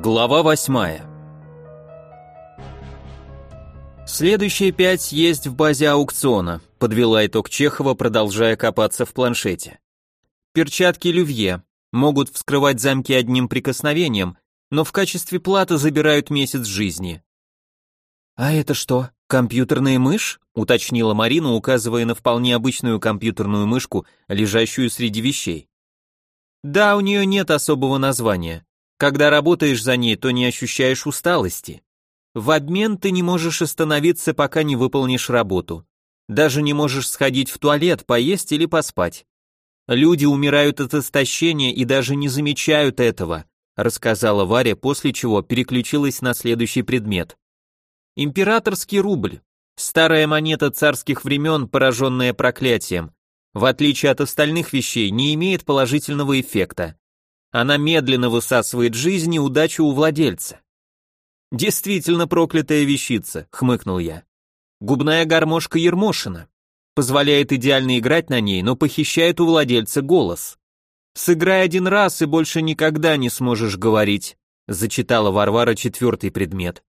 Глава восьмая. Следующие пять есть в базе аукциона, подвела итог Чехова, продолжая копаться в планшете. Перчатки Лювье могут вскрывать замки одним прикосновением, но в качестве платы забирают месяц жизни. А это что, компьютерная мышь? уточнила Марина, указывая на вполне обычную компьютерную мышку, лежащую среди вещей. Да, у нее нет особого названия. Когда работаешь за ней, то не ощущаешь усталости. В обмен ты не можешь остановиться, пока не выполнишь работу. Даже не можешь сходить в туалет, поесть или поспать. Люди умирают от истощения и даже не замечают этого, рассказала Варя, после чего переключилась на следующий предмет. Императорский рубль. Старая монета царских времен, пораженная проклятием. В отличие от остальных вещей, не имеет положительного эффекта. Она медленно высасывает жизнь и удачу у владельца. Действительно проклятая вещица, хмыкнул я. Губная гармошка Ермошина. Позволяет идеально играть на ней, но похищает у владельца голос. Сыграй один раз и больше никогда не сможешь говорить, зачитала Варвара четвертый предмет.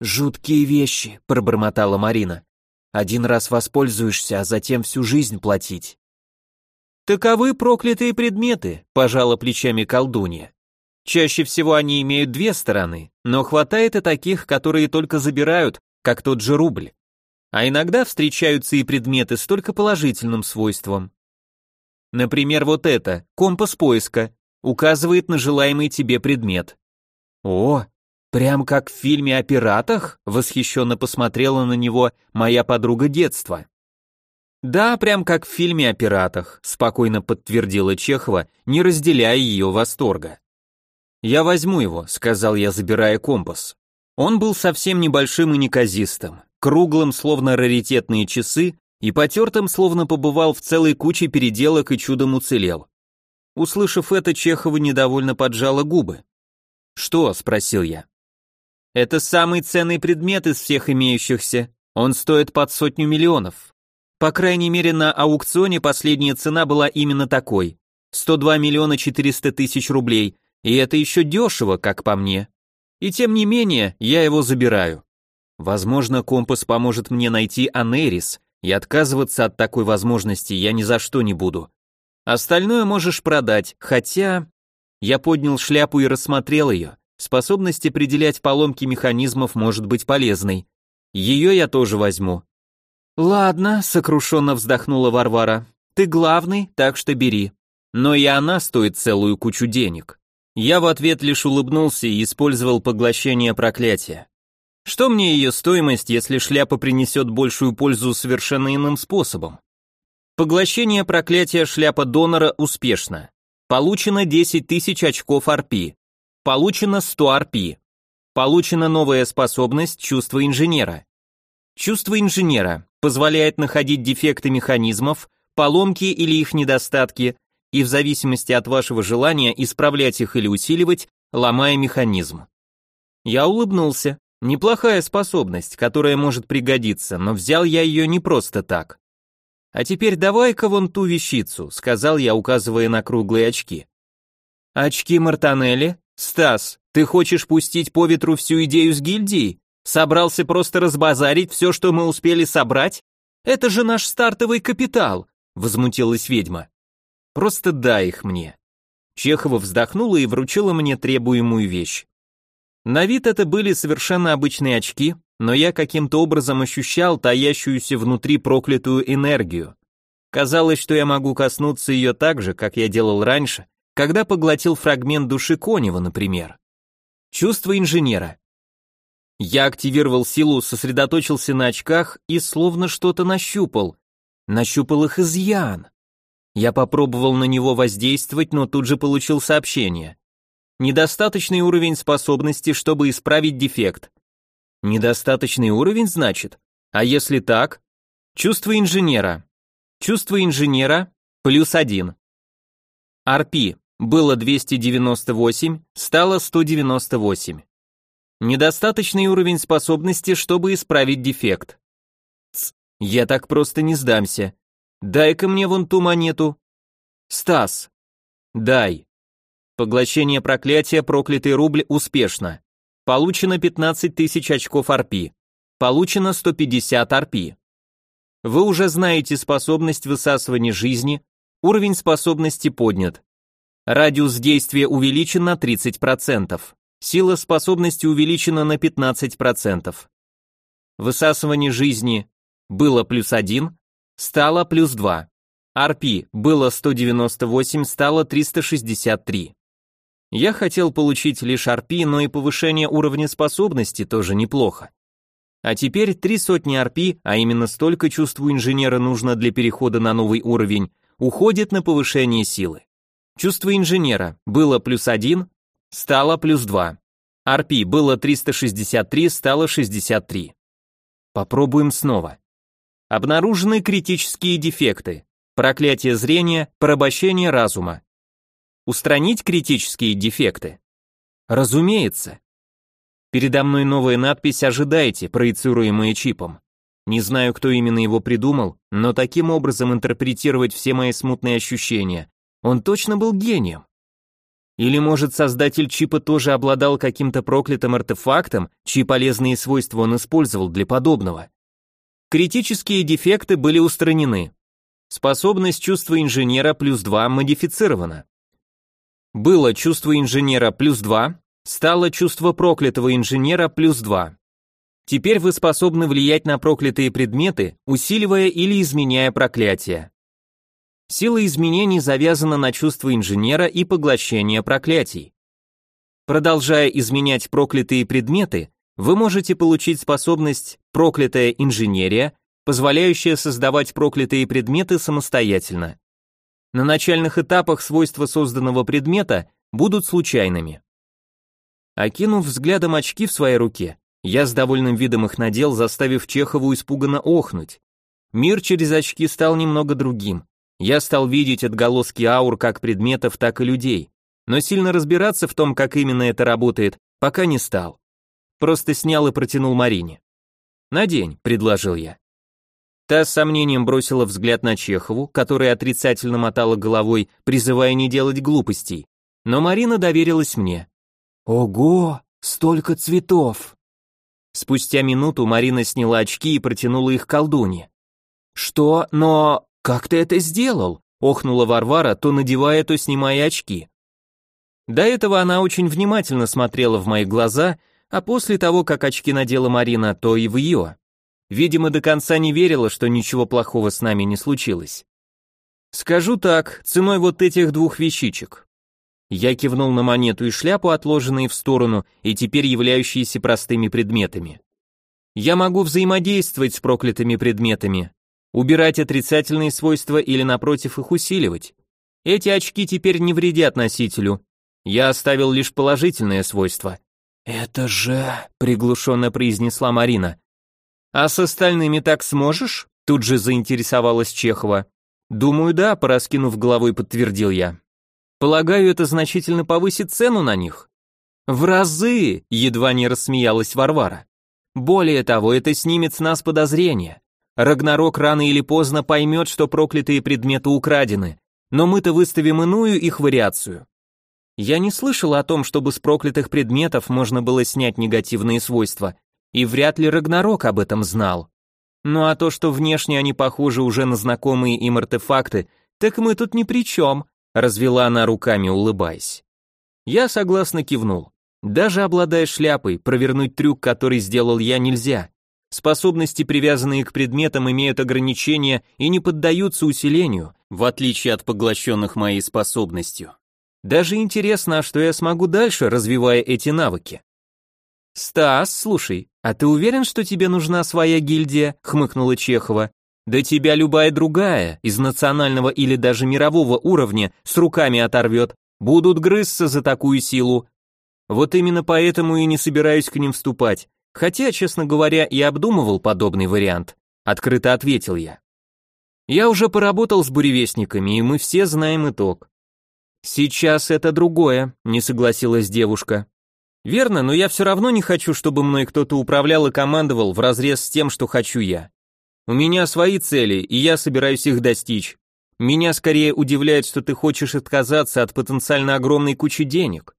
Жуткие вещи, пробормотала Марина. Один раз воспользуешься, а затем всю жизнь платить. Таковы проклятые предметы, пожала плечами колдунья. Чаще всего они имеют две стороны, но хватает и таких, которые только забирают, как тот же рубль. А иногда встречаются и предметы с только положительным свойством. Например, вот это, компас поиска, указывает на желаемый тебе предмет. О, прям как в фильме о пиратах, восхищенно посмотрела на него моя подруга детства. Да, прям как в фильме о пиратах, спокойно подтвердила Чехова, не разделяя ее восторга. Я возьму его, сказал я, забирая компас. Он был совсем небольшим и неказистым, круглым, словно раритетные часы, и потертым, словно побывал в целой куче переделок и чудом уцелел. Услышав это, Чехова недовольно поджала губы. «Что?» — спросил я. «Это самый ценный предмет из всех имеющихся. Он стоит под сотню миллионов. По крайней мере, на аукционе последняя цена была именно такой. 102 миллиона 400 тысяч рублей, и это еще дешево, как по мне. И тем не менее, я его забираю. Возможно, компас поможет мне найти Анерис, и отказываться от такой возможности я ни за что не буду. Остальное можешь продать, хотя... Я поднял шляпу и рассмотрел ее. Способность определять поломки механизмов может быть полезной. Ее я тоже возьму. «Ладно», — сокрушенно вздохнула Варвара, — «ты главный, так что бери. Но и она стоит целую кучу денег». Я в ответ лишь улыбнулся и использовал поглощение проклятия. Что мне ее стоимость, если шляпа принесет большую пользу совершенно иным способом? Поглощение проклятия шляпа донора успешно. Получено 10 тысяч очков арпи. Получено 100 арпи. Получена новая способность чувства инженера. Чувство инженера позволяет находить дефекты механизмов, поломки или их недостатки, и в зависимости от вашего желания исправлять их или усиливать, ломая механизм. Я улыбнулся. Неплохая способность, которая может пригодиться, но взял я ее не просто так. А теперь давай-ка вон ту вещицу, сказал я, указывая на круглые очки. Очки Мартанелли? Стас, ты хочешь пустить по ветру всю идею с гильдией? Собрался просто разбазарить все, что мы успели собрать? Это же наш стартовый капитал, возмутилась ведьма. Просто дай их мне. Чехова вздохнула и вручила мне требуемую вещь. На вид это были совершенно обычные очки, но я каким-то образом ощущал таящуюся внутри проклятую энергию. Казалось, что я могу коснуться ее так же, как я делал раньше, когда поглотил фрагмент души Конева, например. Чувство инженера. Я активировал силу, сосредоточился на очках и словно что-то нащупал. Нащупал их изъян. Я попробовал на него воздействовать, но тут же получил сообщение. Недостаточный уровень способности, чтобы исправить дефект. Недостаточный уровень, значит? А если так? Чувство инженера. Чувство инженера плюс один. RP было 298, стало 198. Недостаточный уровень способности, чтобы исправить дефект. Ц, я так просто не сдамся. Дай-ка мне вон ту монету. Стас. Дай. Поглощение проклятия проклятый рубль успешно. Получено 15 тысяч очков арпи. Получено 150 арпи. Вы уже знаете способность высасывания жизни, уровень способности поднят. Радиус действия увеличен на 30%. Сила способности увеличена на 15%. Высасывание жизни было плюс 1, стало плюс 2. RP было 198, стало 363. Я хотел получить лишь RP, но и повышение уровня способности тоже неплохо. А теперь три сотни RP, а именно столько чувству инженера нужно для перехода на новый уровень, уходит на повышение силы. Чувство инженера было плюс 1, стало плюс 2. RP было 363, стало 63. Попробуем снова. Обнаружены критические дефекты. Проклятие зрения, порабощение разума. Устранить критические дефекты? Разумеется. Передо мной новая надпись «Ожидайте», проецируемая чипом. Не знаю, кто именно его придумал, но таким образом интерпретировать все мои смутные ощущения. Он точно был гением. Или, может, создатель чипа тоже обладал каким-то проклятым артефактом, чьи полезные свойства он использовал для подобного? Критические дефекты были устранены. Способность чувства инженера плюс 2 модифицирована. Было чувство инженера плюс 2, стало чувство проклятого инженера плюс 2. Теперь вы способны влиять на проклятые предметы, усиливая или изменяя проклятие. Сила изменений завязана на чувство инженера и поглощение проклятий. Продолжая изменять проклятые предметы, вы можете получить способность проклятая инженерия, позволяющая создавать проклятые предметы самостоятельно. На начальных этапах свойства созданного предмета будут случайными. Окинув взглядом очки в своей руке, я с довольным видом их надел, заставив Чехову испуганно охнуть. Мир через очки стал немного другим. Я стал видеть отголоски аур как предметов, так и людей, но сильно разбираться в том, как именно это работает, пока не стал. Просто снял и протянул Марине. «Надень», — предложил я. Та с сомнением бросила взгляд на Чехову, которая отрицательно мотала головой, призывая не делать глупостей. Но Марина доверилась мне. «Ого, столько цветов!» Спустя минуту Марина сняла очки и протянула их колдуне. «Что? Но... «Как ты это сделал?» — охнула Варвара, то надевая, то снимая очки. До этого она очень внимательно смотрела в мои глаза, а после того, как очки надела Марина, то и в ее. Видимо, до конца не верила, что ничего плохого с нами не случилось. Скажу так, ценой вот этих двух вещичек. Я кивнул на монету и шляпу, отложенные в сторону и теперь являющиеся простыми предметами. Я могу взаимодействовать с проклятыми предметами, убирать отрицательные свойства или напротив их усиливать. Эти очки теперь не вредят носителю. Я оставил лишь положительное свойство. Это же, приглушенно произнесла Марина. А с остальными так сможешь? Тут же заинтересовалась Чехова. Думаю, да, пораскинув головой, подтвердил я. Полагаю, это значительно повысит цену на них. В разы, едва не рассмеялась Варвара. Более того, это снимет с нас подозрения. Рагнарок рано или поздно поймет, что проклятые предметы украдены, но мы-то выставим иную их вариацию. Я не слышал о том, чтобы с проклятых предметов можно было снять негативные свойства, и вряд ли Рагнарок об этом знал. Ну а то, что внешне они похожи уже на знакомые им артефакты, так мы тут ни при чем, развела она руками, улыбаясь. Я согласно кивнул. Даже обладая шляпой, провернуть трюк, который сделал я, нельзя. Способности, привязанные к предметам, имеют ограничения и не поддаются усилению, в отличие от поглощенных моей способностью. Даже интересно, а что я смогу дальше, развивая эти навыки. «Стас, слушай, а ты уверен, что тебе нужна своя гильдия?» — хмыкнула Чехова. «Да тебя любая другая, из национального или даже мирового уровня, с руками оторвет. Будут грызться за такую силу. Вот именно поэтому и не собираюсь к ним вступать. Хотя, честно говоря, и обдумывал подобный вариант. Открыто ответил я. Я уже поработал с буревестниками, и мы все знаем итог. Сейчас это другое, не согласилась девушка. Верно, но я все равно не хочу, чтобы мной кто-то управлял и командовал вразрез с тем, что хочу я. У меня свои цели, и я собираюсь их достичь. Меня скорее удивляет, что ты хочешь отказаться от потенциально огромной кучи денег.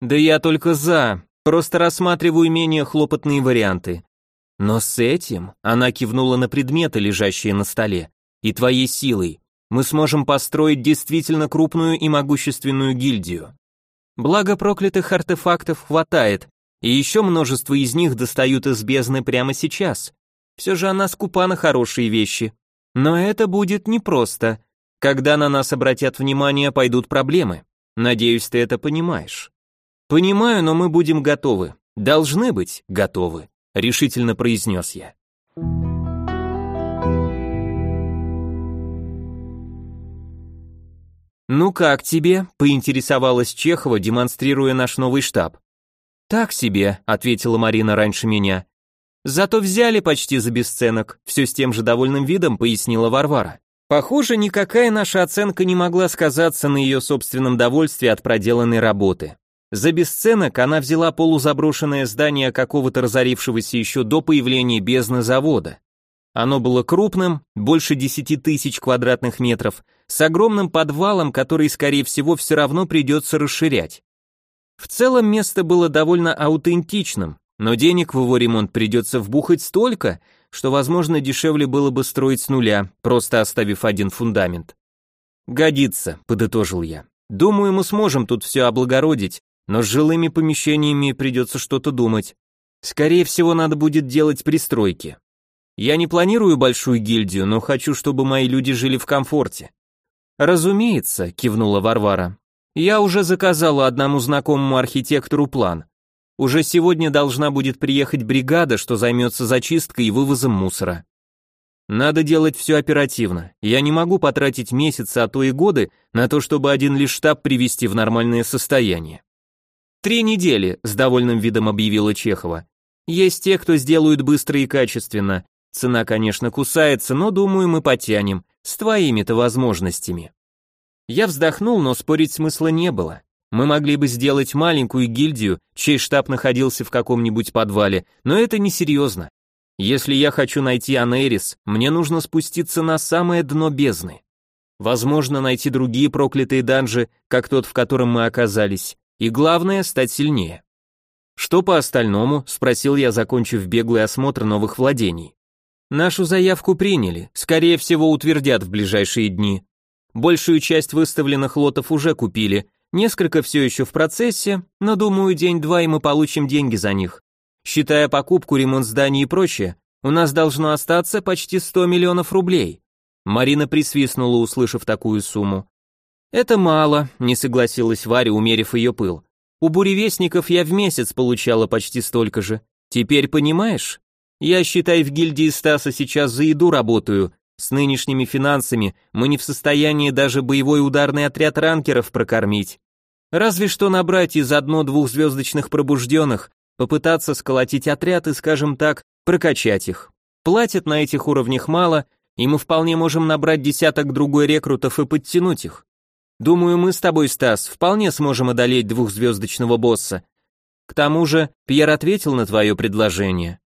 Да я только за, просто рассматриваю менее хлопотные варианты. Но с этим, она кивнула на предметы, лежащие на столе, и твоей силой, мы сможем построить действительно крупную и могущественную гильдию. Благо проклятых артефактов хватает, и еще множество из них достают из бездны прямо сейчас. Все же она скупа на хорошие вещи. Но это будет непросто. Когда на нас обратят внимание, пойдут проблемы. Надеюсь, ты это понимаешь. Понимаю, но мы будем готовы. Должны быть готовы, решительно произнес я. «Ну как тебе?» – поинтересовалась Чехова, демонстрируя наш новый штаб. «Так себе», – ответила Марина раньше меня. «Зато взяли почти за бесценок», – все с тем же довольным видом пояснила Варвара. Похоже, никакая наша оценка не могла сказаться на ее собственном довольстве от проделанной работы. За бесценок она взяла полузаброшенное здание какого-то разорившегося еще до появления бездны завода. Оно было крупным, больше 10 тысяч квадратных метров, с огромным подвалом, который, скорее всего, все равно придется расширять. В целом место было довольно аутентичным, но денег в его ремонт придется вбухать столько, что, возможно, дешевле было бы строить с нуля, просто оставив один фундамент. «Годится», — подытожил я. «Думаю, мы сможем тут все облагородить, но с жилыми помещениями придется что-то думать. Скорее всего, надо будет делать пристройки. Я не планирую большую гильдию, но хочу, чтобы мои люди жили в комфорте. Разумеется, кивнула Варвара. Я уже заказала одному знакомому архитектору план. Уже сегодня должна будет приехать бригада, что займется зачисткой и вывозом мусора. Надо делать все оперативно. Я не могу потратить месяцы, а то и годы на то, чтобы один лишь штаб привести в нормальное состояние. Три недели, с довольным видом объявила Чехова. Есть те, кто сделают быстро и качественно, Цена, конечно, кусается, но думаю, мы потянем, с твоими-то возможностями. Я вздохнул, но спорить смысла не было. Мы могли бы сделать маленькую гильдию, чей штаб находился в каком-нибудь подвале, но это несерьезно. Если я хочу найти Анерис, мне нужно спуститься на самое дно бездны. Возможно, найти другие проклятые данжи, как тот, в котором мы оказались, и главное, стать сильнее. Что по остальному, спросил я, закончив беглый осмотр новых владений. Нашу заявку приняли, скорее всего утвердят в ближайшие дни. Большую часть выставленных лотов уже купили, несколько все еще в процессе, но думаю, день-два и мы получим деньги за них. Считая покупку, ремонт зданий и прочее, у нас должно остаться почти 100 миллионов рублей. Марина присвистнула, услышав такую сумму. Это мало, не согласилась Варя, умерив ее пыл. У буревестников я в месяц получала почти столько же. Теперь понимаешь? Я, считай, в гильдии Стаса сейчас за еду работаю. С нынешними финансами мы не в состоянии даже боевой ударный отряд ранкеров прокормить. Разве что набрать из одно-двух звездочных пробужденных, попытаться сколотить отряд и, скажем так, прокачать их. Платят на этих уровнях мало, и мы вполне можем набрать десяток другой рекрутов и подтянуть их. Думаю, мы с тобой, Стас, вполне сможем одолеть двухзвездочного босса. К тому же, Пьер ответил на твое предложение.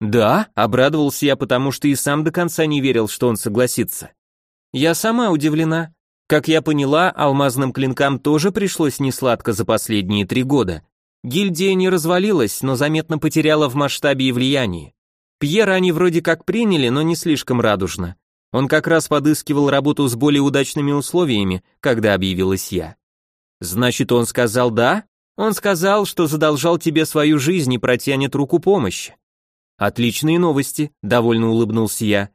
Да, обрадовался я, потому что и сам до конца не верил, что он согласится. Я сама удивлена. Как я поняла, алмазным клинкам тоже пришлось несладко за последние три года. Гильдия не развалилась, но заметно потеряла в масштабе и влиянии. Пьера они вроде как приняли, но не слишком радужно. Он как раз подыскивал работу с более удачными условиями, когда объявилась я. Значит, он сказал «да»? Он сказал, что задолжал тебе свою жизнь и протянет руку помощи. Отличные новости, довольно улыбнулся я.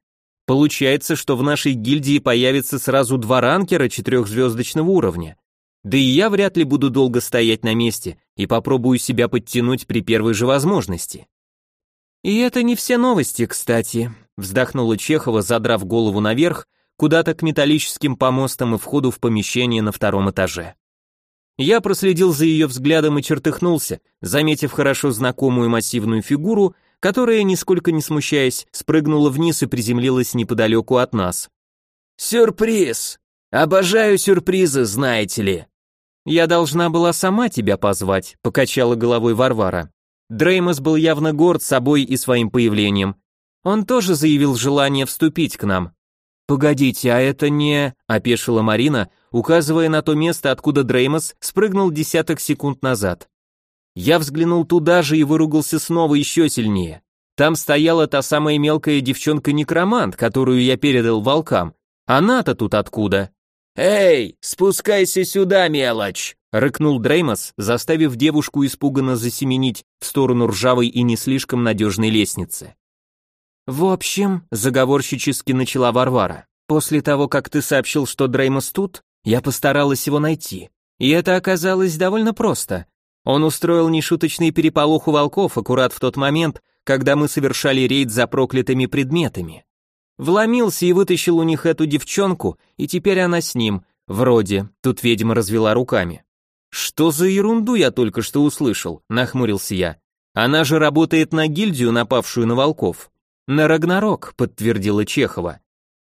Получается, что в нашей гильдии появится сразу два ранкера четырехзвездочного уровня. Да и я вряд ли буду долго стоять на месте и попробую себя подтянуть при первой же возможности. И это не все новости, кстати, вздохнула Чехова, задрав голову наверх, куда-то к металлическим помостам и входу в помещение на втором этаже. Я проследил за ее взглядом и чертыхнулся, заметив хорошо знакомую массивную фигуру, которая, нисколько не смущаясь, спрыгнула вниз и приземлилась неподалеку от нас. «Сюрприз! Обожаю сюрпризы, знаете ли!» «Я должна была сама тебя позвать», — покачала головой Варвара. Дреймос был явно горд собой и своим появлением. Он тоже заявил желание вступить к нам. Погодите, а это не... опешила Марина, указывая на то место, откуда Дреймос спрыгнул десяток секунд назад. Я взглянул туда же и выругался снова еще сильнее. Там стояла та самая мелкая девчонка-некромант, которую я передал волкам. Она-то тут откуда? «Эй, спускайся сюда, мелочь!» — рыкнул Дреймос, заставив девушку испуганно засеменить в сторону ржавой и не слишком надежной лестницы. «В общем», — заговорщически начала Варвара, «после того, как ты сообщил, что Дреймос тут, я постаралась его найти. И это оказалось довольно просто. Он устроил нешуточный переполох у волков аккурат в тот момент, когда мы совершали рейд за проклятыми предметами. Вломился и вытащил у них эту девчонку, и теперь она с ним. Вроде, тут ведьма развела руками. Что за ерунду я только что услышал, нахмурился я. Она же работает на гильдию, напавшую на волков. На Рагнарок, подтвердила Чехова.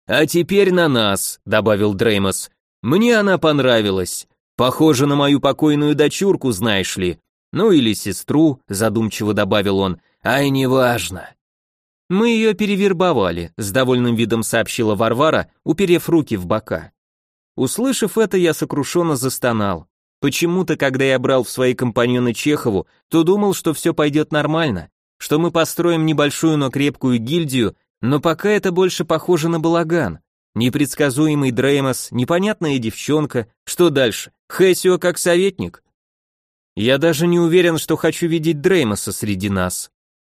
А теперь на нас, добавил Дреймос. Мне она понравилась. Похожа на мою покойную дочурку, знаешь ли. Ну или сестру, задумчиво добавил он. Ай, неважно. Мы ее перевербовали, с довольным видом сообщила Варвара, уперев руки в бока. Услышав это, я сокрушенно застонал. Почему-то, когда я брал в свои компаньоны Чехову, то думал, что все пойдет нормально, что мы построим небольшую, но крепкую гильдию, но пока это больше похоже на балаган. Непредсказуемый Дреймос, непонятная девчонка, что дальше? Хэсио как советник? Я даже не уверен, что хочу видеть Дреймоса среди нас.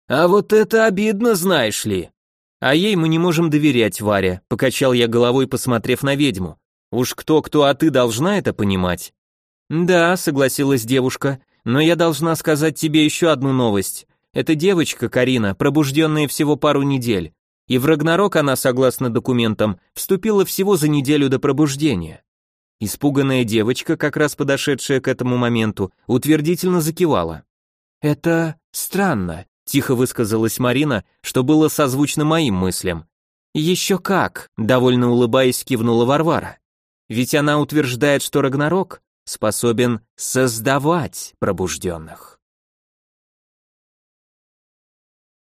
А вот это обидно, знаешь ли. А ей мы не можем доверять, Варя, покачал я головой, посмотрев на ведьму. Уж кто-кто, а ты должна это понимать. Да, согласилась девушка, но я должна сказать тебе еще одну новость. Эта девочка, Карина, пробужденная всего пару недель. И в Рагнарок она, согласно документам, вступила всего за неделю до пробуждения. Испуганная девочка, как раз подошедшая к этому моменту, утвердительно закивала. «Это странно», Тихо высказалась Марина, что было созвучно моим мыслям. «Еще как!» — довольно улыбаясь, кивнула Варвара. «Ведь она утверждает, что Рагнарок способен создавать пробужденных».